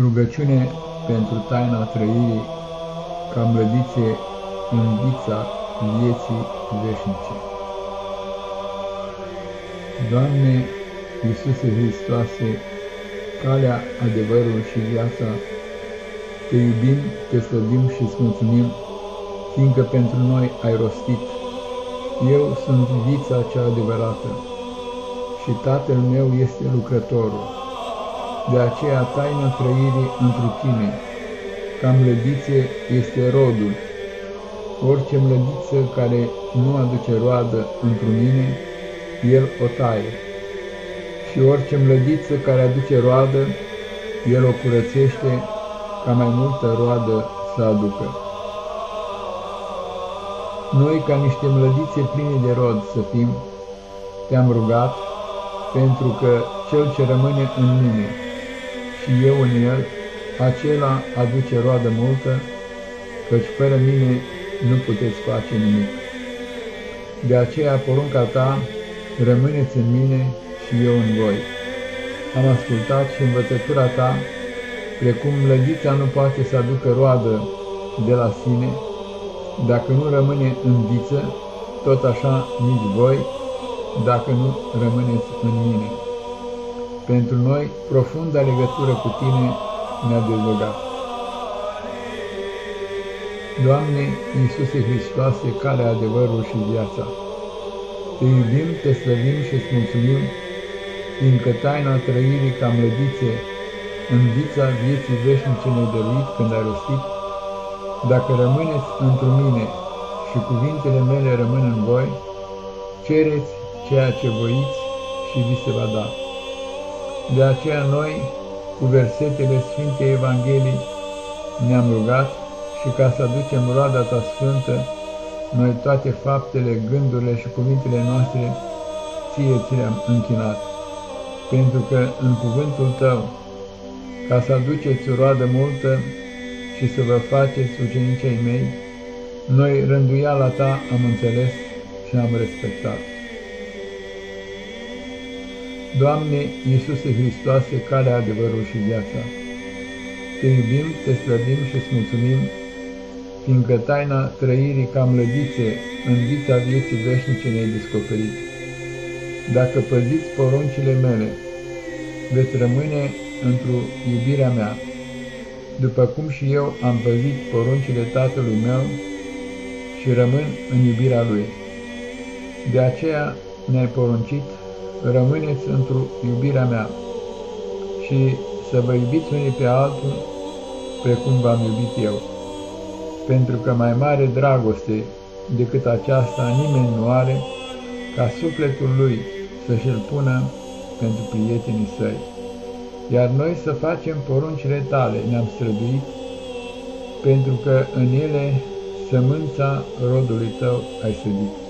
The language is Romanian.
Rugăciune pentru taina trăirii ca mlădițe în vița vieții veșnice. Doamne Iisuse Hristoase, calea, adevărul și viața, Te iubim, Te slăbim și îți mulțumim, fiindcă pentru noi ai rostit. Eu sunt vița cea adevărată și Tatăl meu este lucrătorul de aceea taina trăirii întru tine, ca mlădițe este rodul. Orice mlădiță care nu aduce roadă întru mine, el o taie. Și orice mlădiță care aduce roadă, el o curățește ca mai multă roadă să aducă. Noi, ca niște mlădițe pline de rod să fim, te-am rugat, pentru că cel ce rămâne în mine, și eu în el, acela aduce roadă multă, căci fără mine nu puteți face nimic. De aceea porunca ta, rămâneți în mine și eu în voi. Am ascultat și învățătura ta, precum lădița nu poate să aducă roadă de la sine, dacă nu rămâne în viță, tot așa nici voi, dacă nu rămâneți în mine. Pentru noi, profunda legătură cu Tine ne-a dezlegat. Doamne Iisuse Hristoase, care adevărul și viața, Te iubim, Te slăvim și îți mulțumim, fiindcă taina trăirii ca mlădițe în vița vieții veșnice ne dăruit când ai rostit, dacă rămâneți într mine și cuvintele mele rămân în voi, cereți ceea ce voiți și vi se va da. De aceea noi, cu versetele Sfintei Evangheliei, ne-am rugat și ca să aducem roada ta sfântă, noi toate faptele, gândurile și cuvintele noastre, ție ți le-am închinat. Pentru că în cuvântul tău, ca să aduceți o roadă multă și să vă faceți ucenicei mei, noi rânduiala ta am înțeles și am respectat. Doamne Iisuse Hristoase, calea, adevărul și viața, Te iubim, Te slăbim și îți mulțumim, fiindcă taina trăirii ca mlădițe în vița vieții veșnice ne-ai descoperit. Dacă păziți poruncile mele, veți rămâne într-o iubirea mea, după cum și eu am păzit poruncile Tatălui meu și rămân în iubirea Lui. De aceea ne-ai poruncit rămâneți într-o iubirea mea și să vă iubiți unii pe altul precum v-am iubit eu. Pentru că mai mare dragoste decât aceasta nimeni nu are ca sufletul lui să și-l pună pentru prietenii săi. Iar noi să facem poruncile tale ne-am străduit, pentru că în ele sămânța rodului tău ai sădit.